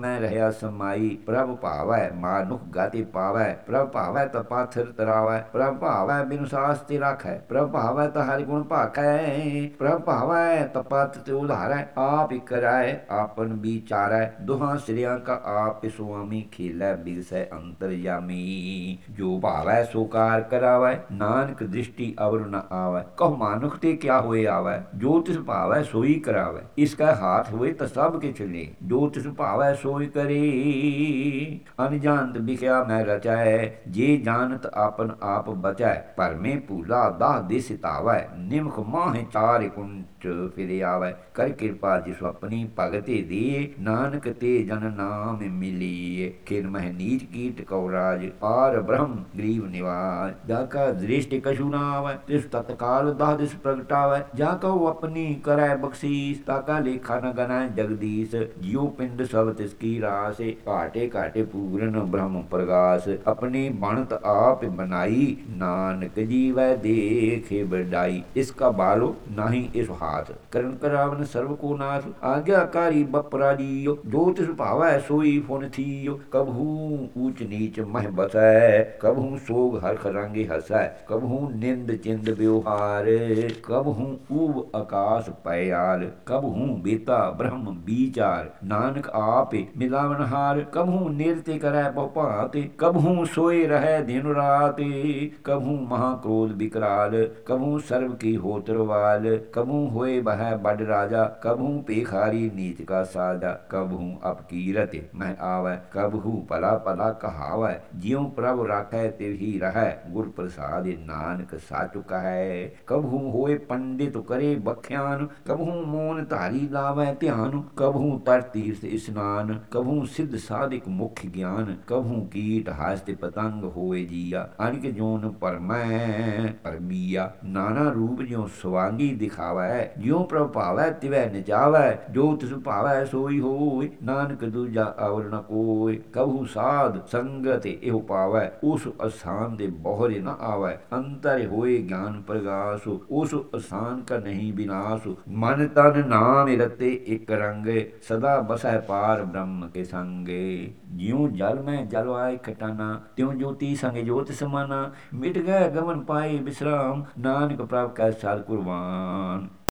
میں رہا سمائی پر مانکھ گا پاو پراو پر یا می جو سوکار کراو نانک دش ابر نہ آ مکا ہوئے آو جو پاو سوئی کراو اس کا ہاتھ ہوئے تو سب کچھ لے جو برم گریب نیوا کا دہ دس پرگا جا کہ لے جگدیش جیو پنڈ سب ت کی را سے کاٹے کاٹے پورن برم پرگاش اپنی بنت آپ بنا نانک جی و دیکھ بھائی اس کا بالو نہ کب ہوں اونچ نیچ محبت کب ہوں سوگ ہر خنگ ہسا کب ہوں نیند چند ویوہار کب ہوں اوب آکاش پیار کب ہوں بیتا برہم بچار نانک آپ ہوئے ملاون ہار کبھوں نرتے کرے بہت کبھوں سوئے رہے دن رات کبھوں مہا کرود بکرال کبھوں سرب کی ہوتر وال کبھوں ہوئے بہ بڑ راجا کبھوں پیخاری نیت کا سادا کبھوں اب کیرت میں آوے کبھوں پلا پلا کہاوے جیوں پرب راکھے تیو ہی رہے گر پرساد نانک سا چکا ہے کبھوں ہوئے پنڈت کرے بکھیان کبھوں مون تاری لاوے تیان کبھوں پر تیرس اسنان ਜਾਨ ਕਭੂ ਸਿੱਧ ਸਾਧਿਕ ਮੁਖ ਗਿਆਨ ਕਭੂ ਕੀਟ ਹਾਸ ਤੇ ਪਤੰਗ ਹੋਏ ਜੀਆ ਅਨਕ ਜੋਨ ਪਰਮੈ ਪਰਮੀਆ ਨਾਨਾ ਰੂਪ ਜਿਉ ਸਵਾਂਗੀ ਦਿਖਾਵੈ ਜਿਉ ਪ੍ਰਭਾਵੈ ਤਿਵੈ ਨਜਾਵੈ ਜੋ ਤਿਸ ਭਾਵੈ ਸੋਈ ਹੋਈ ਨਾਨਕ ਦੂਜਾ ਔਰ ਨ ਕੋਇ ਕਭੂ ਸਾਧ ਸੰਗਤ ਇਹ ਪਾਵੈ ਉਸ ਅਸਾਨ ਦੇ ਬਹਰੇ ਨ ਆਵੈ ਅੰਤਰ ਹੋਏ ਗਿਆਨ ਪ੍ਰਗਾਸ ਉਸ ਅਸਾਨ ਕਾ ਨਹੀਂ ਬਿਨਾਸ਼ ਮਨ ਤਨ ਨਾਮ ਰਤੇ ਇਕ ਰੰਗ ਸਦਾ ਬਸੈ ਪਾਰ برم کے سنگے جیوں جل میں جل وائے کٹانا تیو جوتی سنگ جوت سمانا میٹ گئے گمن پائے بشرام نانک پراپ کا سال قربان